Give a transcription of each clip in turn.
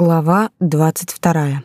Глава двадцать вторая.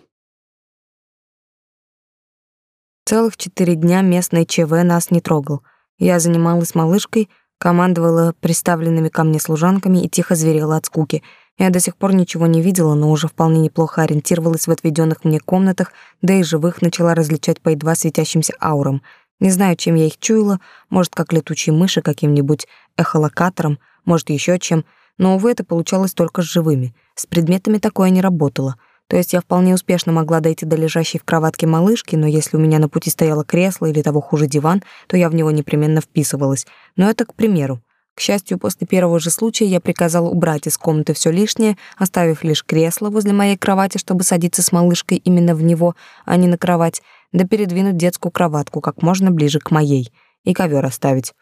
Целых четыре дня местный ЧВ нас не трогал. Я занималась малышкой, командовала приставленными ко мне служанками и тихо зверела от скуки. Я до сих пор ничего не видела, но уже вполне неплохо ориентировалась в отведенных мне комнатах, да и живых начала различать по едва светящимся аурам. Не знаю, чем я их чуяла, может, как летучие мыши каким-нибудь эхолокатором, может, еще чем — но, увы, это получалось только с живыми. С предметами такое не работало. То есть я вполне успешно могла дойти до лежащей в кроватке малышки, но если у меня на пути стояло кресло или того хуже диван, то я в него непременно вписывалась. Но это к примеру. К счастью, после первого же случая я приказала убрать из комнаты все лишнее, оставив лишь кресло возле моей кровати, чтобы садиться с малышкой именно в него, а не на кровать, да передвинуть детскую кроватку как можно ближе к моей, и ковер оставить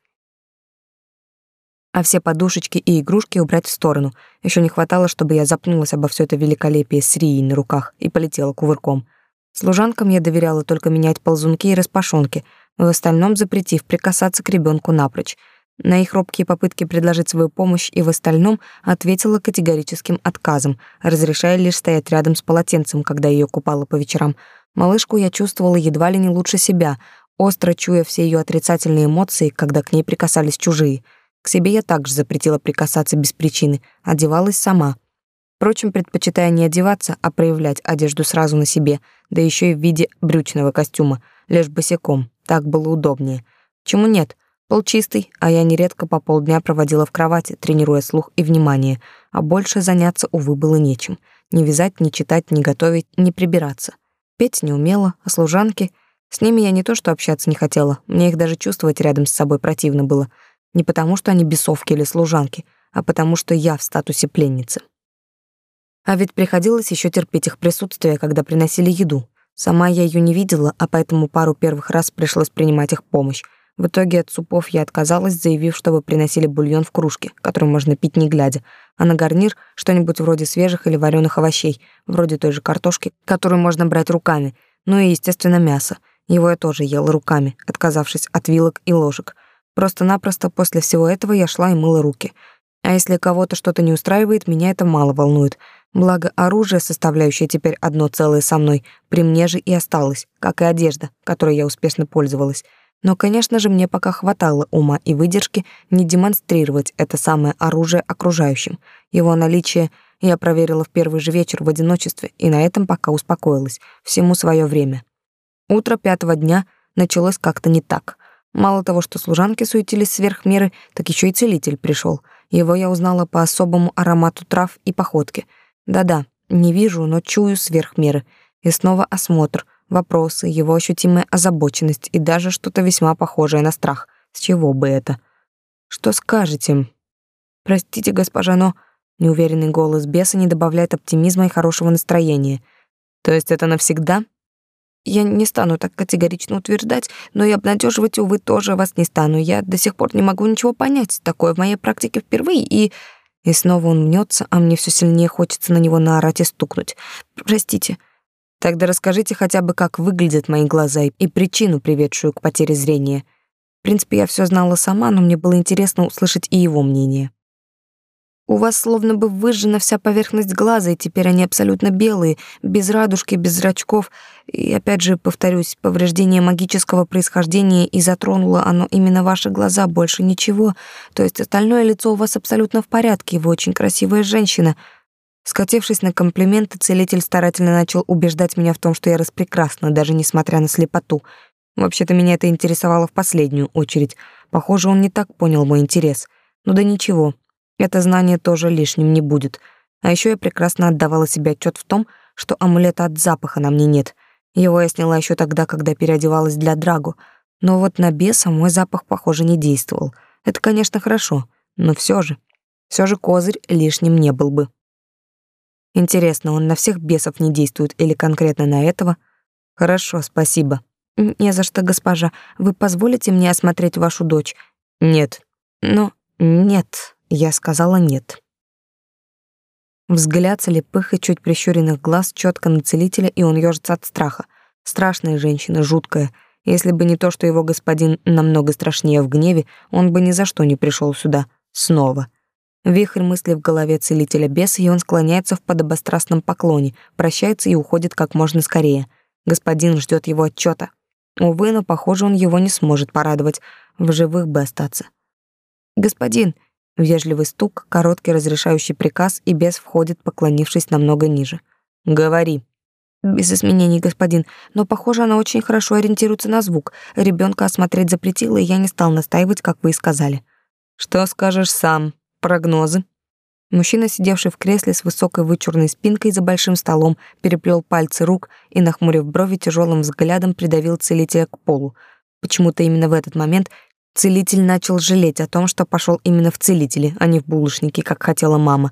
а все подушечки и игрушки убрать в сторону. Еще не хватало, чтобы я запнулась обо все это великолепие с Рией на руках и полетела кувырком. Служанкам я доверяла только менять ползунки и распашонки, в остальном запретив прикасаться к ребенку напрочь. На их робкие попытки предложить свою помощь и в остальном ответила категорическим отказом, разрешая лишь стоять рядом с полотенцем, когда ее купала по вечерам. Малышку я чувствовала едва ли не лучше себя, остро чуя все ее отрицательные эмоции, когда к ней прикасались чужие — к себе я также запретила прикасаться без причины, одевалась сама. Впрочем, предпочитая не одеваться, а проявлять одежду сразу на себе, да еще и в виде брючного костюма, лишь босиком, так было удобнее. Чему нет? Пол чистый, а я нередко по полдня проводила в кровати, тренируя слух и внимание, а больше заняться, увы, было нечем. Не вязать, не читать, не готовить, не прибираться. Петь не умела, а служанки... С ними я не то что общаться не хотела, мне их даже чувствовать рядом с собой противно было — не потому, что они бесовки или служанки, а потому, что я в статусе пленницы. А ведь приходилось еще терпеть их присутствие, когда приносили еду. Сама я ее не видела, а поэтому пару первых раз пришлось принимать их помощь. В итоге от супов я отказалась, заявив, чтобы приносили бульон в кружке, который можно пить не глядя, а на гарнир что-нибудь вроде свежих или вареных овощей, вроде той же картошки, которую можно брать руками, ну и, естественно, мясо. Его я тоже ела руками, отказавшись от вилок и ложек — Просто-напросто после всего этого я шла и мыла руки. А если кого-то что-то не устраивает, меня это мало волнует. Благо оружие, составляющее теперь одно целое со мной, при мне же и осталось, как и одежда, которой я успешно пользовалась. Но, конечно же, мне пока хватало ума и выдержки не демонстрировать это самое оружие окружающим. Его наличие я проверила в первый же вечер в одиночестве и на этом пока успокоилась. Всему свое время. Утро пятого дня началось как-то не так. Мало того, что служанки суетились сверх меры, так еще и целитель пришел. Его я узнала по особому аромату трав и походке. Да-да, не вижу, но чую сверх меры. И снова осмотр, вопросы, его ощутимая озабоченность и даже что-то весьма похожее на страх. С чего бы это? Что скажете? Простите, госпожа, но неуверенный голос беса не добавляет оптимизма и хорошего настроения. То есть это навсегда? Я не стану так категорично утверждать, но и обнадеживать, увы, тоже вас не стану. Я до сих пор не могу ничего понять. Такое в моей практике впервые, и... И снова он мнется, а мне все сильнее хочется на него наорать и стукнуть. Простите. Тогда расскажите хотя бы, как выглядят мои глаза и причину, приведшую к потере зрения. В принципе, я все знала сама, но мне было интересно услышать и его мнение. У вас словно бы выжжена вся поверхность глаза, и теперь они абсолютно белые, без радужки, без зрачков. И опять же, повторюсь, повреждение магического происхождения, и затронуло оно именно ваши глаза, больше ничего. То есть остальное лицо у вас абсолютно в порядке, вы очень красивая женщина. Скатившись на комплименты, целитель старательно начал убеждать меня в том, что я распрекрасна, даже несмотря на слепоту. Вообще-то меня это интересовало в последнюю очередь. Похоже, он не так понял мой интерес. Ну да ничего, это знание тоже лишним не будет. А еще я прекрасно отдавала себе отчет в том, что амулета от запаха на мне нет. Его я сняла еще тогда, когда переодевалась для Драгу. Но вот на беса мой запах, похоже, не действовал. Это, конечно, хорошо, но все же, все же козырь лишним не был бы. Интересно, он на всех бесов не действует или конкретно на этого? Хорошо, спасибо. Не за что, госпожа. Вы позволите мне осмотреть вашу дочь? Нет. Но нет. Я сказала нет. Взгляд слепых и чуть прищуренных глаз четко на целителя, и он ёжится от страха. Страшная женщина, жуткая. Если бы не то, что его господин намного страшнее в гневе, он бы ни за что не пришел сюда. Снова. Вихрь мыслей в голове целителя бес, и он склоняется в подобострастном поклоне, прощается и уходит как можно скорее. Господин ждет его отчета. Увы, но, похоже, он его не сможет порадовать. В живых бы остаться. «Господин!» — вежливый стук, короткий разрешающий приказ, и бес входит, поклонившись намного ниже. «Говори!» «Без изменений, господин, но, похоже, она очень хорошо ориентируется на звук. Ребенка осмотреть запретила, и я не стал настаивать, как вы и сказали». «Что скажешь сам?» Прогнозы. Мужчина, сидевший в кресле с высокой вычурной спинкой за большим столом, переплел пальцы рук и, нахмурив брови, тяжелым взглядом придавил целителя к полу. Почему-то именно в этот момент целитель начал жалеть о том, что пошел именно в целители, а не в булочники, как хотела мама.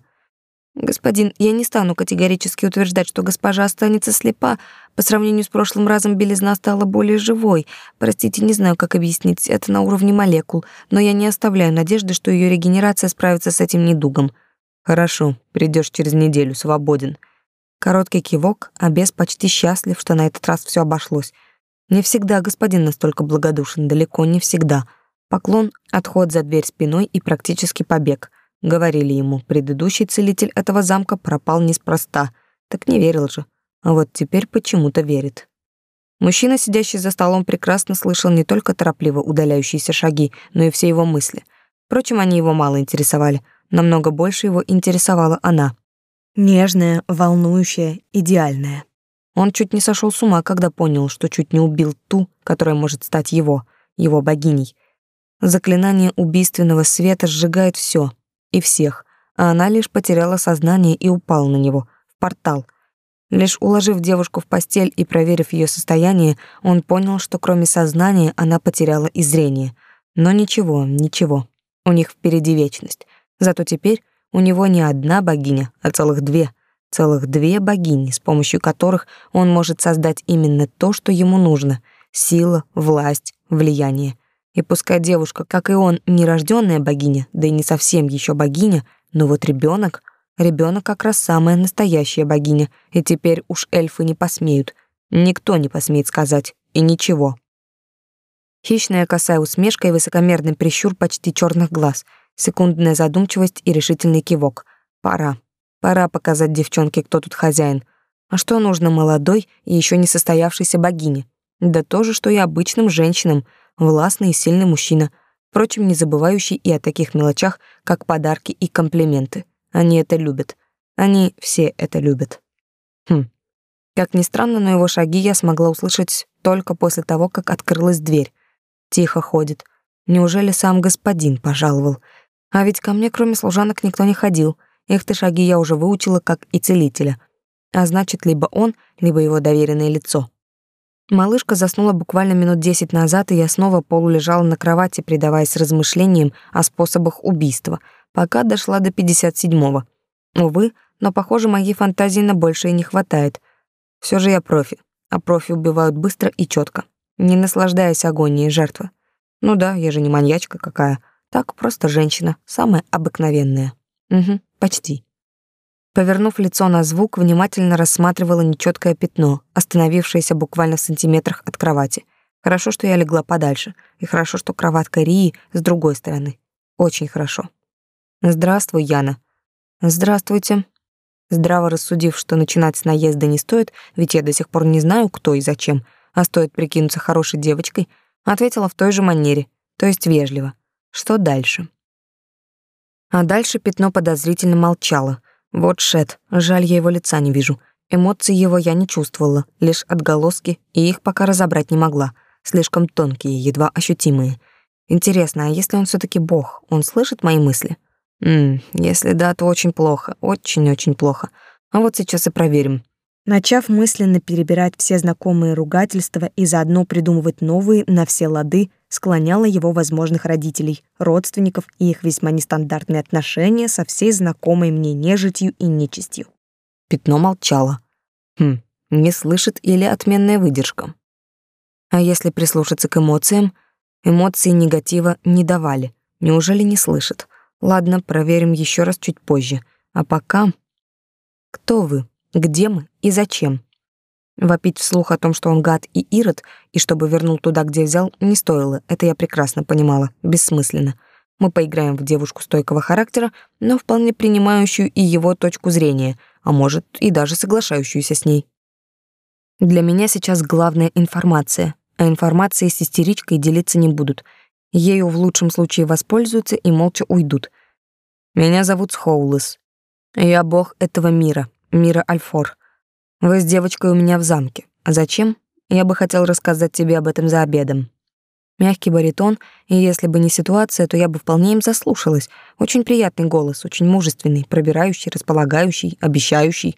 Господин, я не стану категорически утверждать, что госпожа останется слепа. По сравнению с прошлым разом белизна стала более живой. Простите, не знаю, как объяснить, это на уровне молекул, но я не оставляю надежды, что ее регенерация справится с этим недугом. Хорошо, придешь через неделю, свободен. Короткий кивок, а бес почти счастлив, что на этот раз все обошлось. Не всегда господин настолько благодушен, далеко не всегда. Поклон, отход за дверь спиной и практически побег — Говорили ему, предыдущий целитель этого замка пропал неспроста, так не верил же. А вот теперь почему-то верит. Мужчина, сидящий за столом, прекрасно слышал не только торопливо удаляющиеся шаги, но и все его мысли. Впрочем, они его мало интересовали. Намного больше его интересовала она. Нежная, волнующая, идеальная. Он чуть не сошел с ума, когда понял, что чуть не убил ту, которая может стать его, его богиней. Заклинание убийственного света сжигает все, и всех, а она лишь потеряла сознание и упала на него, в портал. Лишь уложив девушку в постель и проверив ее состояние, он понял, что кроме сознания она потеряла и зрение. Но ничего, ничего. У них впереди вечность. Зато теперь у него не одна богиня, а целых две. Целых две богини, с помощью которых он может создать именно то, что ему нужно — сила, власть, влияние. И пускай девушка, как и он, нерожденная богиня, да и не совсем еще богиня, но вот ребенок, ребенок как раз самая настоящая богиня, и теперь уж эльфы не посмеют, никто не посмеет сказать, и ничего. Хищная косая усмешка и высокомерный прищур почти черных глаз, секундная задумчивость и решительный кивок. Пора. Пора показать девчонке, кто тут хозяин. А что нужно молодой и еще не состоявшейся богине? Да то же, что и обычным женщинам — властный и сильный мужчина, впрочем, не забывающий и о таких мелочах, как подарки и комплименты. Они это любят. Они все это любят. Хм. Как ни странно, но его шаги я смогла услышать только после того, как открылась дверь. Тихо ходит. Неужели сам господин пожаловал? А ведь ко мне, кроме служанок, никто не ходил. Их-то шаги я уже выучила, как и целителя. А значит, либо он, либо его доверенное лицо. Малышка заснула буквально минут десять назад, и я снова полулежала на кровати, предаваясь размышлениям о способах убийства, пока дошла до пятьдесят седьмого. Увы, но, похоже, моей фантазии на большее не хватает. Все же я профи, а профи убивают быстро и четко, не наслаждаясь агонией жертвы. Ну да, я же не маньячка какая, так просто женщина, самая обыкновенная. Угу, почти. Повернув лицо на звук, внимательно рассматривала нечеткое пятно, остановившееся буквально в сантиметрах от кровати. Хорошо, что я легла подальше, и хорошо, что кроватка Рии с другой стороны. Очень хорошо. Здравствуй, Яна. Здравствуйте. Здраво рассудив, что начинать с наезда не стоит, ведь я до сих пор не знаю, кто и зачем, а стоит прикинуться хорошей девочкой, ответила в той же манере, то есть вежливо. Что дальше? А дальше пятно подозрительно молчало — вот Шет, жаль, я его лица не вижу. Эмоций его я не чувствовала, лишь отголоски, и их пока разобрать не могла. Слишком тонкие, едва ощутимые. Интересно, а если он все таки бог, он слышит мои мысли? Ммм, если да, то очень плохо, очень-очень плохо. А вот сейчас и проверим. Начав мысленно перебирать все знакомые ругательства и заодно придумывать новые на все лады, склоняла его возможных родителей, родственников и их весьма нестандартные отношения со всей знакомой мне нежитью и нечистью. Пятно молчало. Хм, не слышит или отменная выдержка. А если прислушаться к эмоциям, эмоции негатива не давали. Неужели не слышит? Ладно, проверим еще раз чуть позже. А пока... Кто вы? Где мы и зачем? Вопить вслух о том, что он гад и ирод, и чтобы вернул туда, где взял, не стоило, это я прекрасно понимала, бессмысленно. Мы поиграем в девушку стойкого характера, но вполне принимающую и его точку зрения, а может, и даже соглашающуюся с ней. Для меня сейчас главная информация, а информацией с истеричкой делиться не будут. Ею в лучшем случае воспользуются и молча уйдут. Меня зовут Схоулес. Я бог этого мира, мира Альфор. Вы с девочкой у меня в замке. А зачем? Я бы хотел рассказать тебе об этом за обедом. Мягкий баритон, и если бы не ситуация, то я бы вполне им заслушалась. Очень приятный голос, очень мужественный, пробирающий, располагающий, обещающий.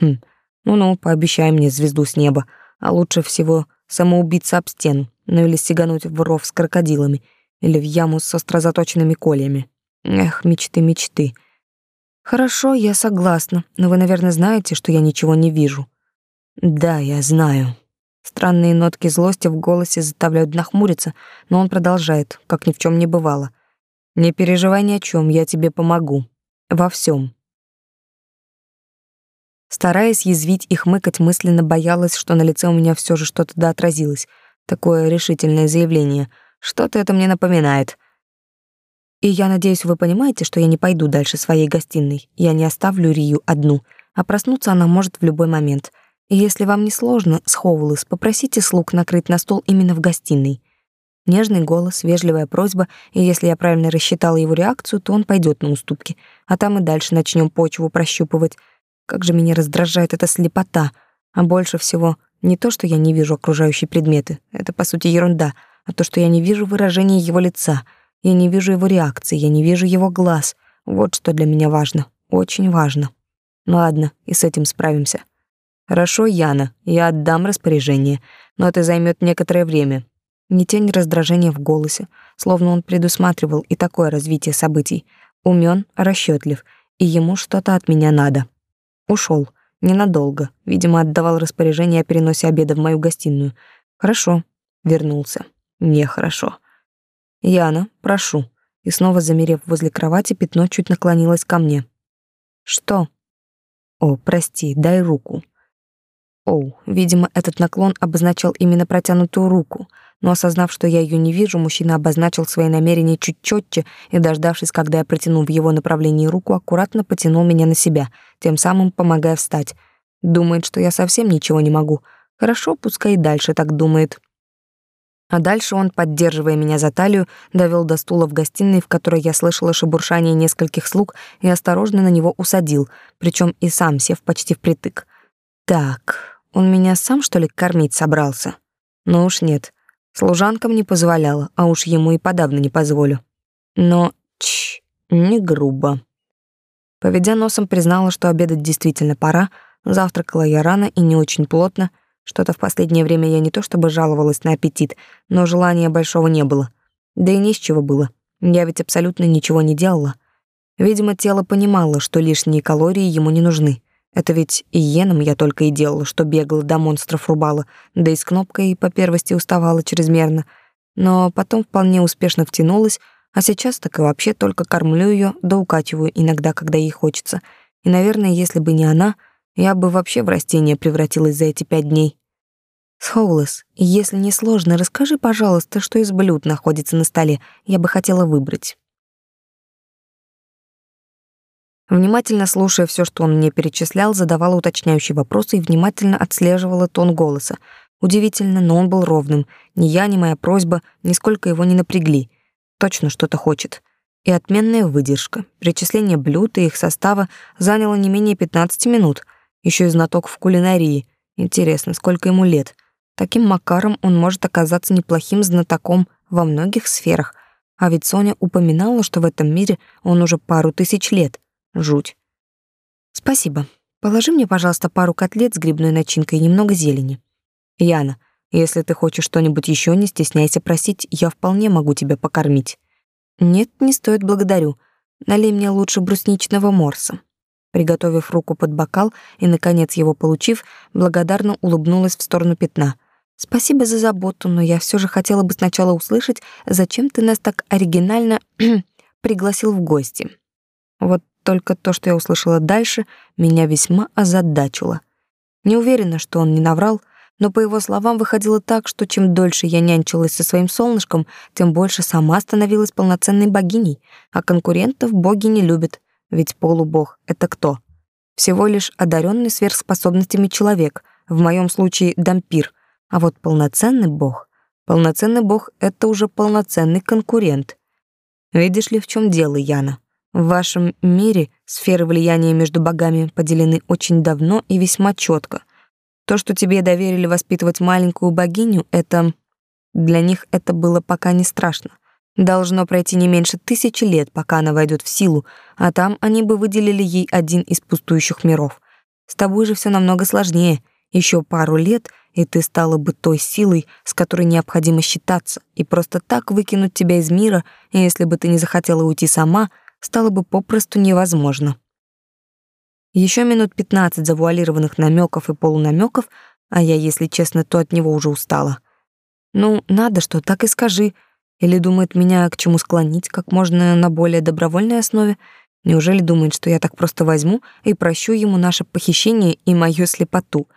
Хм, ну-ну, пообещай мне звезду с неба, а лучше всего самоубиться об стену, ну или стегануть в ров с крокодилами, или в яму с остро заточенными кольями. Эх, мечты, мечты. Хорошо, я согласна, но вы, наверное, знаете, что я ничего не вижу. Да, я знаю. Странные нотки злости в голосе заставляют нахмуриться, но он продолжает, как ни в чем не бывало. «Не переживай ни о чем, я тебе помогу. Во всем. Стараясь язвить и хмыкать, мысленно боялась, что на лице у меня все же что-то да отразилось. Такое решительное заявление. Что-то это мне напоминает. И я надеюсь, вы понимаете, что я не пойду дальше своей гостиной. Я не оставлю Рию одну, а проснуться она может в любой момент — и если вам не сложно, Схоулес, попросите слуг накрыть на стол именно в гостиной. Нежный голос, вежливая просьба, и если я правильно рассчитала его реакцию, то он пойдет на уступки, а там и дальше начнем почву прощупывать. Как же меня раздражает эта слепота, а больше всего не то, что я не вижу окружающие предметы, это по сути ерунда, а то, что я не вижу выражения его лица, я не вижу его реакции, я не вижу его глаз. Вот что для меня важно, очень важно. Ладно, и с этим справимся. Хорошо, Яна, я отдам распоряжение, но это займет некоторое время. Не тень раздражения в голосе, словно он предусматривал и такое развитие событий. Умен, расчетлив, и ему что-то от меня надо. Ушел, ненадолго, видимо, отдавал распоряжение о переносе обеда в мою гостиную. Хорошо, вернулся. Нехорошо. Яна, прошу. И снова замерев возле кровати, пятно чуть наклонилось ко мне. Что? О, прости, дай руку. Оу, видимо, этот наклон обозначал именно протянутую руку, но осознав, что я ее не вижу, мужчина обозначил свои намерения чуть четче и, дождавшись, когда я протяну в его направлении руку, аккуратно потянул меня на себя, тем самым помогая встать. Думает, что я совсем ничего не могу. Хорошо, пускай и дальше так думает. А дальше он, поддерживая меня за талию, довел до стула в гостиной, в которой я слышала шебуршание нескольких слуг, и осторожно на него усадил, причем и сам сев почти впритык. Так, он меня сам, что ли, кормить собрался? Ну уж нет, служанкам не позволяла, а уж ему и подавно не позволю. Но, чш, не грубо. Поведя носом, признала, что обедать действительно пора, завтракала я рано и не очень плотно, что-то в последнее время я не то чтобы жаловалась на аппетит, но желания большого не было. Да и не с чего было. Я ведь абсолютно ничего не делала. Видимо, тело понимало, что лишние калории ему не нужны. Это ведь и иеном я только и делала, что бегала до монстров рубала, да и с кнопкой по первости уставала чрезмерно. Но потом вполне успешно втянулась, а сейчас так и вообще только кормлю ее да укачиваю иногда, когда ей хочется. И, наверное, если бы не она, я бы вообще в растение превратилась за эти пять дней. Схоулес, если не сложно, расскажи, пожалуйста, что из блюд находится на столе. Я бы хотела выбрать. Внимательно слушая все, что он мне перечислял, задавала уточняющие вопросы и внимательно отслеживала тон голоса. Удивительно, но он был ровным. Ни я, ни моя просьба нисколько его не напрягли. Точно что-то хочет. И отменная выдержка. Перечисление блюд и их состава заняло не менее 15 минут. Еще и знаток в кулинарии. Интересно, сколько ему лет. Таким макаром он может оказаться неплохим знатоком во многих сферах. А ведь Соня упоминала, что в этом мире он уже пару тысяч лет — Жуть. Спасибо. Положи мне, пожалуйста, пару котлет с грибной начинкой и немного зелени. Яна, если ты хочешь что-нибудь еще, не стесняйся просить, я вполне могу тебя покормить. Нет, не стоит, благодарю. Налей мне лучше брусничного морса. Приготовив руку под бокал и, наконец, его получив, благодарно улыбнулась в сторону пятна. «Спасибо за заботу, но я все же хотела бы сначала услышать, зачем ты нас так оригинально пригласил в гости». Вот только то, что я услышала дальше, меня весьма озадачило. Не уверена, что он не наврал, но по его словам выходило так, что чем дольше я нянчилась со своим солнышком, тем больше сама становилась полноценной богиней, а конкурентов боги не любят, ведь полубог — это кто? Всего лишь одаренный сверхспособностями человек, в моем случае дампир, а вот полноценный бог, полноценный бог — это уже полноценный конкурент. Видишь ли, в чем дело, Яна? В вашем мире сферы влияния между богами поделены очень давно и весьма четко. То, что тебе доверили воспитывать маленькую богиню, это... Для них это было пока не страшно. Должно пройти не меньше тысячи лет, пока она войдет в силу, а там они бы выделили ей один из пустующих миров. С тобой же все намного сложнее. Еще пару лет, и ты стала бы той силой, с которой необходимо считаться, и просто так выкинуть тебя из мира, если бы ты не захотела уйти сама, стало бы попросту невозможно. Еще минут пятнадцать завуалированных намеков и полунамеков, а я, если честно, то от него уже устала. Ну, надо что, так и скажи. Или думает меня к чему склонить, как можно на более добровольной основе? Неужели думает, что я так просто возьму и прощу ему наше похищение и мою слепоту?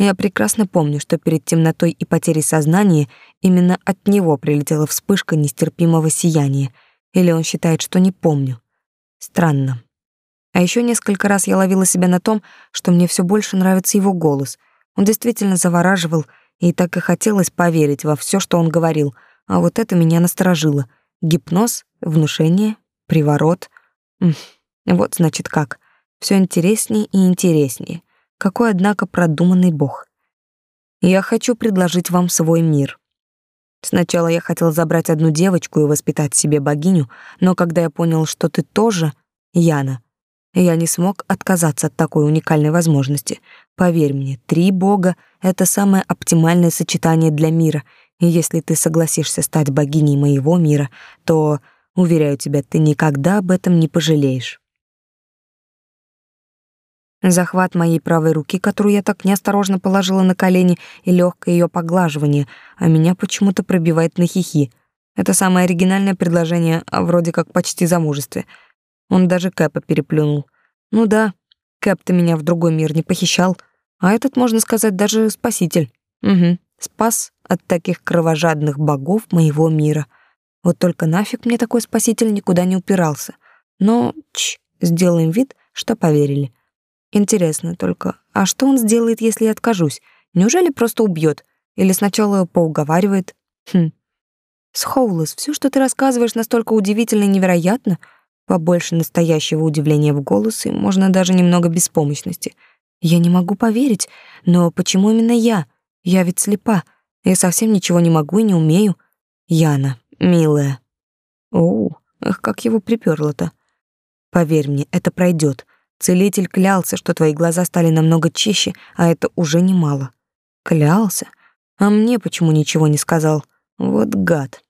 Я прекрасно помню, что перед темнотой и потерей сознания именно от него прилетела вспышка нестерпимого сияния. Или он считает, что не помню. Странно. А еще несколько раз я ловила себя на том, что мне все больше нравится его голос. Он действительно завораживал, и так и хотелось поверить во все, что он говорил. А вот это меня насторожило. Гипноз, внушение, приворот. Вот значит как. Все интереснее и интереснее. Какой, однако, продуманный бог. Я хочу предложить вам свой мир. Сначала я хотел забрать одну девочку и воспитать себе богиню, но когда я понял, что ты тоже, Яна, я не смог отказаться от такой уникальной возможности. Поверь мне, три бога — это самое оптимальное сочетание для мира, и если ты согласишься стать богиней моего мира, то, уверяю тебя, ты никогда об этом не пожалеешь. Захват моей правой руки, которую я так неосторожно положила на колени, и легкое ее поглаживание, а меня почему-то пробивает на хихи. Это самое оригинальное предложение, а вроде как почти замужестве — он даже Кэпа переплюнул. Ну да, Кэп-то меня в другой мир не похищал, а этот, можно сказать, даже спаситель. Угу, спас от таких кровожадных богов моего мира. Вот только нафиг мне такой спаситель никуда не упирался. Но, ч, сделаем вид, что поверили. Интересно только, а что он сделает, если я откажусь? Неужели просто убьет? Или сначала поуговаривает? Хм. Схоулес, все, что ты рассказываешь, настолько удивительно и невероятно — Побольше настоящего удивления в голосе, можно даже немного беспомощности. Я не могу поверить, но почему именно я? Я ведь слепа. Я совсем ничего не могу и не умею. Яна, милая. Оу, эх, как его приперло-то. Поверь мне, это пройдет. Целитель клялся, что твои глаза стали намного чище, а это уже немало. Клялся? А мне почему ничего не сказал? Вот гад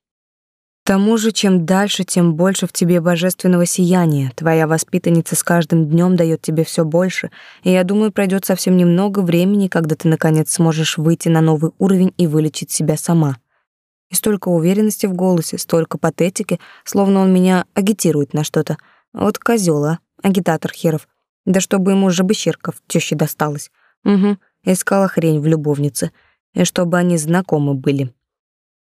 тому же, чем дальше, тем больше в тебе божественного сияния. Твоя воспитанница с каждым днем дает тебе все больше, и я думаю, пройдет совсем немного времени, когда ты наконец сможешь выйти на новый уровень и вылечить себя сама. И столько уверенности в голосе, столько патетики, словно он меня агитирует на что-то. Вот козёл, а, агитатор херов. Да чтобы ему жабыщерка в тёще досталось. Угу, искала хрень в любовнице. И чтобы они знакомы были.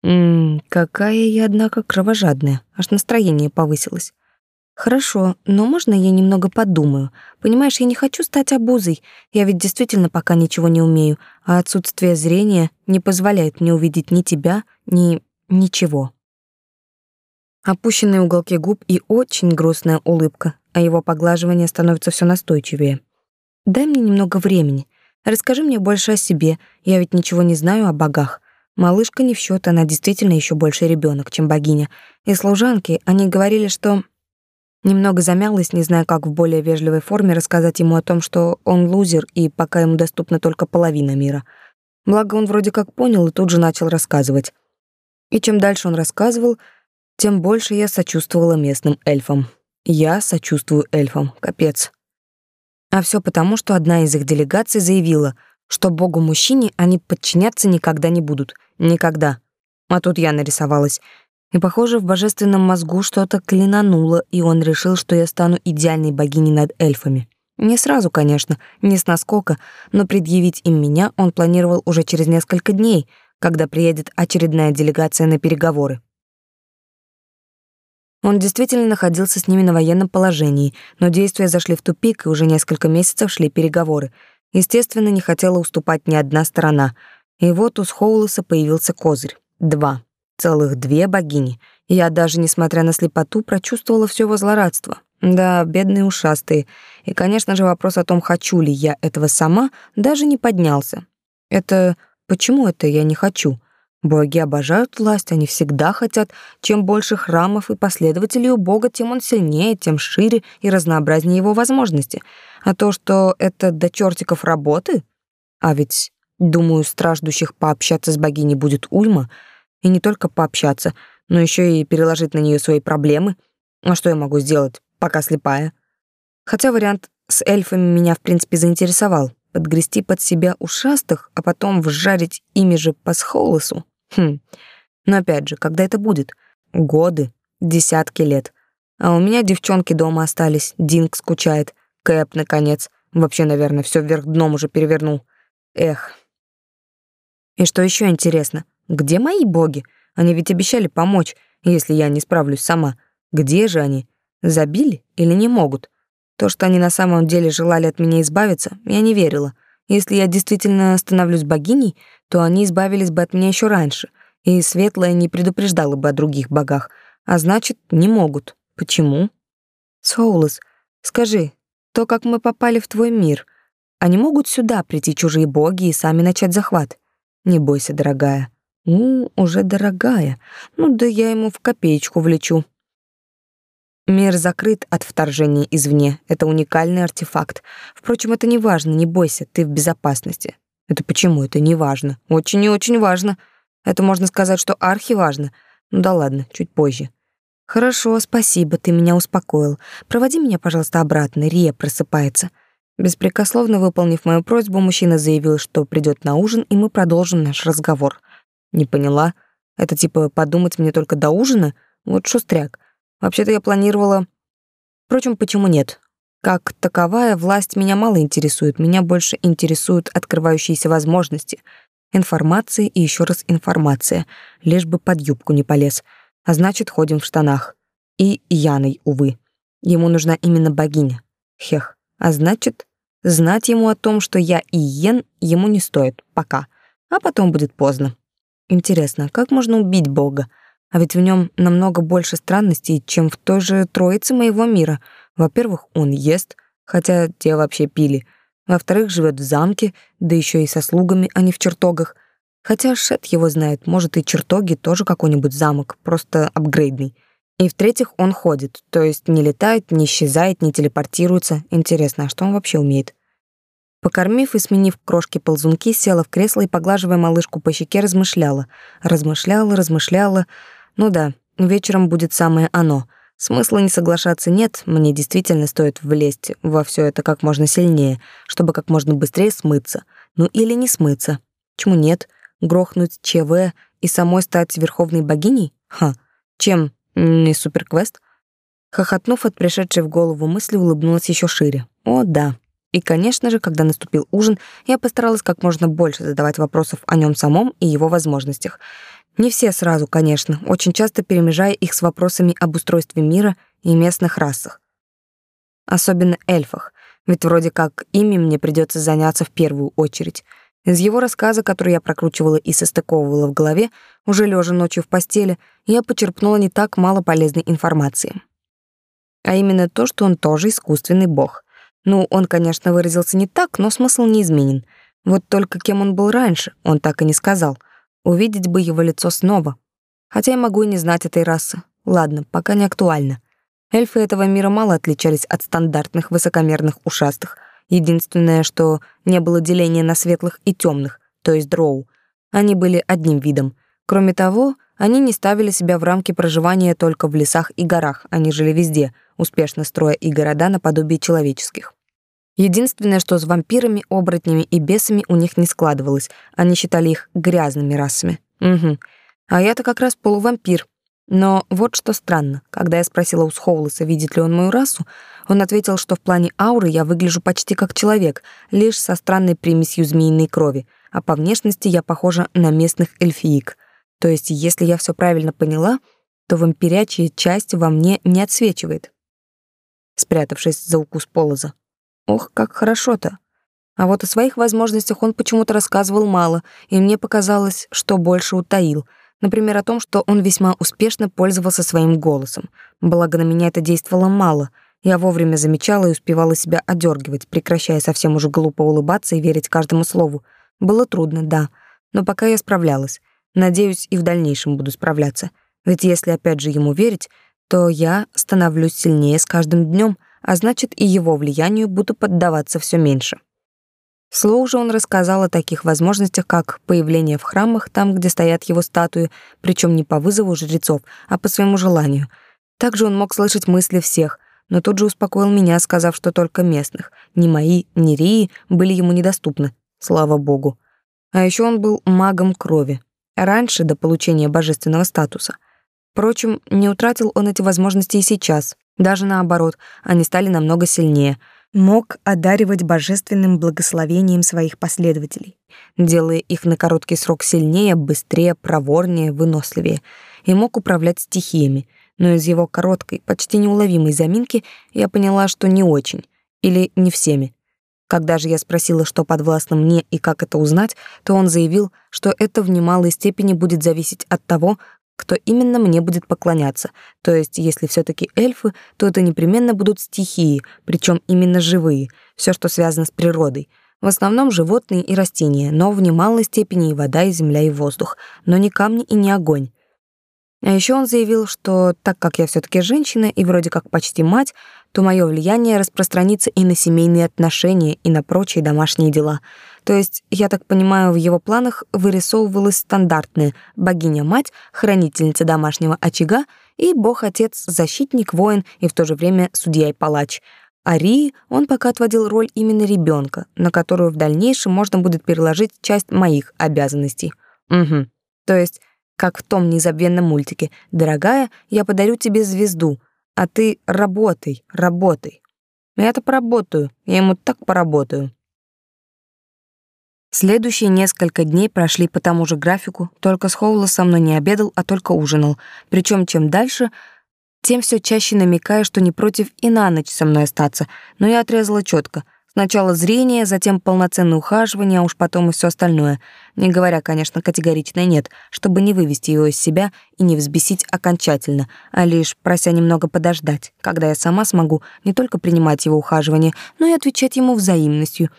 Ммм, какая я, однако, кровожадная. Аж настроение повысилось. Хорошо, но можно я немного подумаю? Понимаешь, я не хочу стать обузой. Я ведь действительно пока ничего не умею, а отсутствие зрения не позволяет мне увидеть ни тебя, ни ничего. Опущенные уголки губ и очень грустная улыбка, а его поглаживание становится все настойчивее. Дай мне немного времени. Расскажи мне больше о себе. Я ведь ничего не знаю о богах. Малышка не в счет, она действительно еще больше ребенок, чем богиня. И служанки, они говорили, что... Немного замялась, не зная, как в более вежливой форме рассказать ему о том, что он лузер, и пока ему доступна только половина мира. Благо он вроде как понял и тут же начал рассказывать. И чем дальше он рассказывал, тем больше я сочувствовала местным эльфам. Я сочувствую эльфам, капец. А все потому, что одна из их делегаций заявила, что богу-мужчине они подчиняться никогда не будут — Никогда. А тут я нарисовалась. И, похоже, в божественном мозгу что-то клинануло, и он решил, что я стану идеальной богиней над эльфами. Не сразу, конечно, не с наскока, но предъявить им меня он планировал уже через несколько дней, когда приедет очередная делегация на переговоры. Он действительно находился с ними на военном положении, но действия зашли в тупик, и уже несколько месяцев шли переговоры. Естественно, не хотела уступать ни одна сторона. И вот у Схоулоса появился козырь. Два. Целых две богини. Я даже, несмотря на слепоту, прочувствовала все его злорадство. Да, бедные ушастые. И, конечно же, вопрос о том, хочу ли я этого сама, даже не поднялся. Это... Почему это я не хочу? Боги обожают власть, они всегда хотят. Чем больше храмов и последователей у Бога, тем он сильнее, тем шире и разнообразнее его возможности. А то, что это до чертиков работы... А ведь, думаю, страждущих пообщаться с богиней будет уйма. И не только пообщаться, но еще и переложить на нее свои проблемы. А что я могу сделать, пока слепая? Хотя вариант с эльфами меня, в принципе, заинтересовал. Подгрести под себя ушастых, а потом вжарить ими же по схолосу. Хм. Но опять же, когда это будет? Годы, десятки лет. А у меня девчонки дома остались, Динг скучает, Кэп, наконец. Вообще, наверное, все вверх дном уже перевернул. Эх. И что еще интересно, где мои боги? Они ведь обещали помочь, если я не справлюсь сама. Где же они? Забили или не могут? То, что они на самом деле желали от меня избавиться, я не верила. Если я действительно становлюсь богиней, то они избавились бы от меня еще раньше, и Светлая не предупреждала бы о других богах, а значит, не могут. Почему? Соулас, скажи, то, как мы попали в твой мир, они могут сюда прийти чужие боги и сами начать захват? Не бойся, дорогая. Ну, уже дорогая. Ну да я ему в копеечку влечу. Мир закрыт от вторжения извне. Это уникальный артефакт. Впрочем, это не важно, не бойся, ты в безопасности. Это почему? Это не важно. Очень и очень важно. Это можно сказать, что архиважно. Ну да ладно, чуть позже. Хорошо, спасибо, ты меня успокоил. Проводи меня, пожалуйста, обратно, Рия просыпается. Беспрекословно выполнив мою просьбу, мужчина заявил, что придет на ужин, и мы продолжим наш разговор. Не поняла. Это типа подумать мне только до ужина? Вот шустряк. Вообще-то я планировала... Впрочем, почему нет? Как таковая власть меня мало интересует, меня больше интересуют открывающиеся возможности. Информация и еще раз информация, лишь бы под юбку не полез. А значит, ходим в штанах. И Яной, увы. Ему нужна именно богиня. Хех. А значит, знать ему о том, что я и Йен, ему не стоит. Пока. А потом будет поздно. Интересно, как можно убить бога? А ведь в нем намного больше странностей, чем в той же троице моего мира — во-первых, он ест, хотя те вообще пили. Во-вторых, живет в замке, да еще и со слугами, а не в чертогах. Хотя Шет его знает, может и чертоги тоже какой-нибудь замок, просто апгрейдный. И в-третьих, он ходит, то есть не летает, не исчезает, не телепортируется. Интересно, а что он вообще умеет? Покормив и сменив крошки-ползунки, села в кресло и, поглаживая малышку по щеке, размышляла. Размышляла, размышляла. Ну да, вечером будет самое оно — Смысла не соглашаться нет, мне действительно стоит влезть во все это как можно сильнее, чтобы как можно быстрее смыться. Ну или не смыться. Чему нет? Грохнуть ЧВ и самой стать верховной богиней? Ха, чем не суперквест? Хохотнув от пришедшей в голову мысли, улыбнулась еще шире. О, да. И, конечно же, когда наступил ужин, я постаралась как можно больше задавать вопросов о нем самом и его возможностях. Не все сразу, конечно, очень часто перемежая их с вопросами об устройстве мира и местных расах. Особенно эльфах, ведь вроде как ими мне придется заняться в первую очередь. Из его рассказа, который я прокручивала и состыковывала в голове, уже лежа ночью в постели, я почерпнула не так мало полезной информации. А именно то, что он тоже искусственный бог. Ну, он, конечно, выразился не так, но смысл не изменен. Вот только кем он был раньше, он так и не сказал — Увидеть бы его лицо снова. Хотя я могу и не знать этой расы. Ладно, пока не актуально. Эльфы этого мира мало отличались от стандартных высокомерных ушастых. Единственное, что не было деления на светлых и темных, то есть дроу. Они были одним видом. Кроме того, они не ставили себя в рамки проживания только в лесах и горах, они жили везде, успешно строя и города наподобие человеческих. Единственное, что с вампирами, оборотнями и бесами у них не складывалось. Они считали их грязными расами. Угу. А я-то как раз полувампир. Но вот что странно. Когда я спросила у Схоулеса, видит ли он мою расу, Он ответил, что в плане ауры я выгляжу почти как человек, лишь со странной примесью змеиной крови, а по внешности я похожа на местных эльфиик. То есть, если я все правильно поняла, то вампирячья часть во мне не отсвечивает. Спрятавшись за укус полоза. Ох, как хорошо-то. А вот о своих возможностях он почему-то рассказывал мало, и мне показалось, что больше утаил. Например, о том, что он весьма успешно пользовался своим голосом. Благо на меня это действовало мало. Я вовремя замечала и успевала себя одергивать, прекращая совсем уже глупо улыбаться и верить каждому слову. Было трудно, да, но пока я справлялась. Надеюсь, и в дальнейшем буду справляться. Ведь если опять же ему верить, то я становлюсь сильнее с каждым днем, а значит, и его влиянию буду поддаваться все меньше. Вслух же он рассказал о таких возможностях, как появление в храмах, там, где стоят его статуи, причем не по вызову жрецов, а по своему желанию. Также он мог слышать мысли всех, но тут же успокоил меня, сказав, что только местных, ни мои, ни Рии были ему недоступны, слава богу. А еще он был магом крови, раньше до получения божественного статуса. Впрочем, не утратил он эти возможности и сейчас, даже наоборот, они стали намного сильнее. Мог одаривать божественным благословением своих последователей, делая их на короткий срок сильнее, быстрее, проворнее, выносливее, и мог управлять стихиями. Но из его короткой, почти неуловимой заминки я поняла, что не очень, или не всеми. Когда же я спросила, что подвластно мне и как это узнать, то он заявил, что это в немалой степени будет зависеть от того, кто именно мне будет поклоняться. То есть, если все таки эльфы, то это непременно будут стихии, причем именно живые, все, что связано с природой. В основном животные и растения, но в немалой степени и вода, и земля, и воздух, но не камни и не огонь. А еще он заявил, что так как я все таки женщина и вроде как почти мать, то мое влияние распространится и на семейные отношения, и на прочие домашние дела. То есть, я так понимаю, в его планах вырисовывалась стандартная богиня-мать, хранительница домашнего очага и бог-отец, защитник, воин и в то же время судья и палач. А Рии он пока отводил роль именно ребенка, на которую в дальнейшем можно будет переложить часть моих обязанностей. Угу. То есть как в том незабвенном мультике. «Дорогая, я подарю тебе звезду, а ты работай, работай». Я-то поработаю, я ему так поработаю. Следующие несколько дней прошли по тому же графику, только Схоула со мной не обедал, а только ужинал. Причем чем дальше, тем все чаще намекая, что не против и на ночь со мной остаться, но я отрезала четко — Сначала зрение, затем полноценное ухаживание, а уж потом и все остальное. Не говоря, конечно, категорично нет, чтобы не вывести его из себя и не взбесить окончательно, а лишь прося немного подождать, когда я сама смогу не только принимать его ухаживание, но и отвечать ему взаимностью.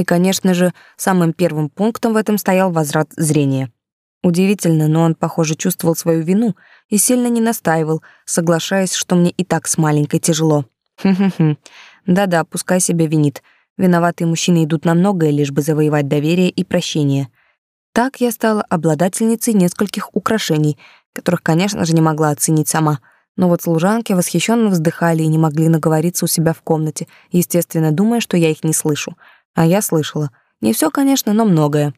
И, конечно же, самым первым пунктом в этом стоял возврат зрения. Удивительно, но он, похоже, чувствовал свою вину и сильно не настаивал, соглашаясь, что мне и так с маленькой тяжело. Да-да, пускай себя винит. Виноватые мужчины идут на многое, лишь бы завоевать доверие и прощение. Так я стала обладательницей нескольких украшений, которых, конечно же, не могла оценить сама. Но вот служанки восхищенно вздыхали и не могли наговориться у себя в комнате, естественно, думая, что я их не слышу. А я слышала. Не все, конечно, но многое.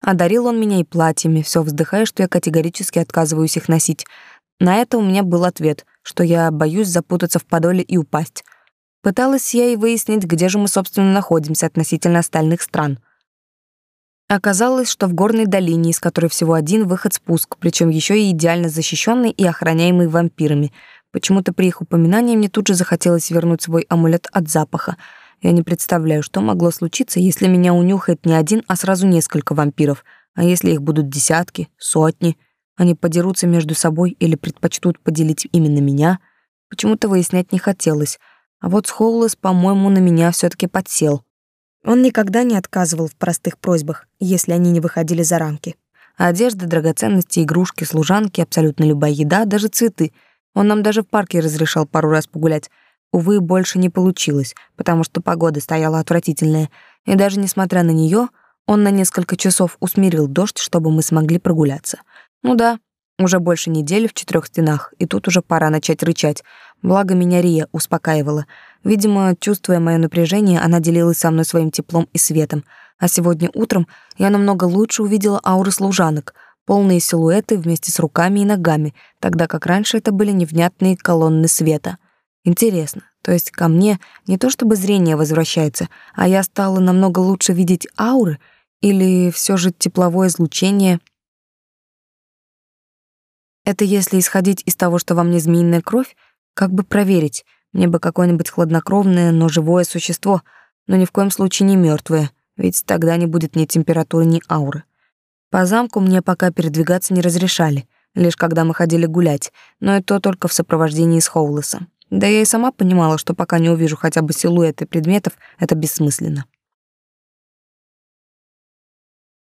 Одарил он меня и платьями, все вздыхая, что я категорически отказываюсь их носить. На это у меня был ответ, что я боюсь запутаться в подоле и упасть. Пыталась я и выяснить, где же мы, собственно, находимся относительно остальных стран. Оказалось, что в горной долине, из которой всего один выход-спуск, причем еще и идеально защищенный и охраняемый вампирами. Почему-то при их упоминании мне тут же захотелось вернуть свой амулет от запаха. Я не представляю, что могло случиться, если меня унюхает не один, а сразу несколько вампиров. А если их будут десятки, сотни? Они подерутся между собой или предпочтут поделить именно меня? Почему-то выяснять не хотелось — а вот Схоулес, по-моему, на меня все таки подсел. Он никогда не отказывал в простых просьбах, если они не выходили за рамки. Одежда, драгоценности, игрушки, служанки, абсолютно любая еда, даже цветы. Он нам даже в парке разрешал пару раз погулять. Увы, больше не получилось, потому что погода стояла отвратительная, и даже несмотря на нее, он на несколько часов усмирил дождь, чтобы мы смогли прогуляться. Ну да, уже больше недели в четырех стенах, и тут уже пора начать рычать. Благо меня Рия успокаивала. Видимо, чувствуя мое напряжение, она делилась со мной своим теплом и светом. А сегодня утром я намного лучше увидела ауры служанок, полные силуэты вместе с руками и ногами, тогда как раньше это были невнятные колонны света. Интересно, То есть ко мне не то чтобы зрение возвращается, а я стала намного лучше видеть ауры или все же тепловое излучение. Это если исходить из того, что во мне змеиная кровь, как бы проверить, мне бы какое-нибудь хладнокровное, но живое существо, но ни в коем случае не мертвое, ведь тогда не будет ни температуры, ни ауры. По замку мне пока передвигаться не разрешали, лишь когда мы ходили гулять, но и то только в сопровождении с Хоулеса. Да я и сама понимала, что пока не увижу хотя бы силуэты предметов, это бессмысленно.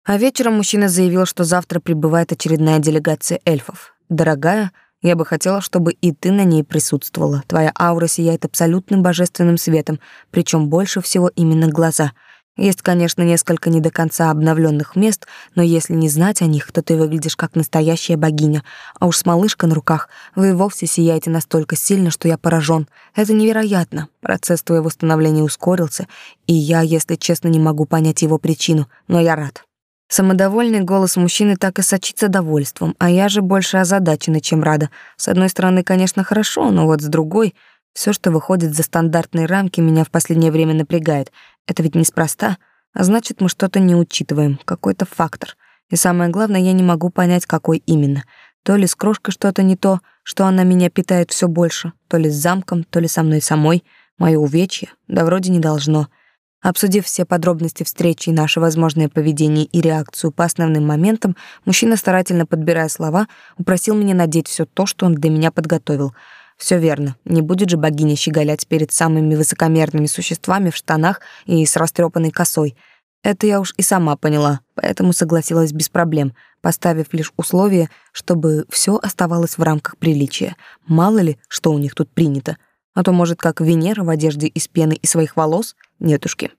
А вечером мужчина заявил, что завтра прибывает очередная делегация эльфов. «Дорогая, я бы хотела, чтобы и ты на ней присутствовала. Твоя аура сияет абсолютным божественным светом, причем больше всего именно глаза — есть, конечно, несколько не до конца обновленных мест, но если не знать о них, то ты выглядишь как настоящая богиня. А уж с малышкой на руках вы вовсе сияете настолько сильно, что я поражен. Это невероятно. Процесс твоего становления ускорился, и я, если честно, не могу понять его причину, но я рад. Самодовольный голос мужчины так и сочится довольством, а я же больше озадачена, чем рада. С одной стороны, конечно, хорошо, но вот с другой — все, что выходит за стандартные рамки, меня в последнее время напрягает. Это ведь неспроста, а значит, мы что-то не учитываем, какой-то фактор. И самое главное, я не могу понять, какой именно. То ли с крошкой что-то не то, что она меня питает все больше, то ли с замком, то ли со мной самой. Мое увечье, да вроде не должно. Обсудив все подробности встречи и наше возможное поведение и реакцию по основным моментам, мужчина, старательно подбирая слова, упросил меня надеть все то, что он для меня подготовил — все верно, не будет же богиня щеголять перед самыми высокомерными существами в штанах и с растрепанной косой. Это я уж и сама поняла, поэтому согласилась без проблем, поставив лишь условие, чтобы все оставалось в рамках приличия. Мало ли, что у них тут принято. А то, может, как Венера в одежде из пены и своих волос? Нетушки.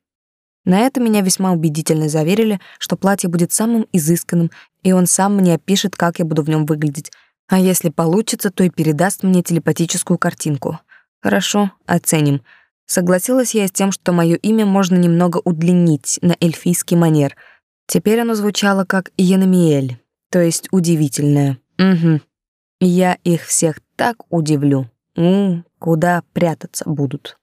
На это меня весьма убедительно заверили, что платье будет самым изысканным, и он сам мне опишет, как я буду в нем выглядеть, а если получится, то и передаст мне телепатическую картинку. Хорошо, оценим. Согласилась я с тем, что мое имя можно немного удлинить на эльфийский манер. Теперь оно звучало как Янамиэль, то есть удивительное. Угу. Я их всех так удивлю. У, куда прятаться будут.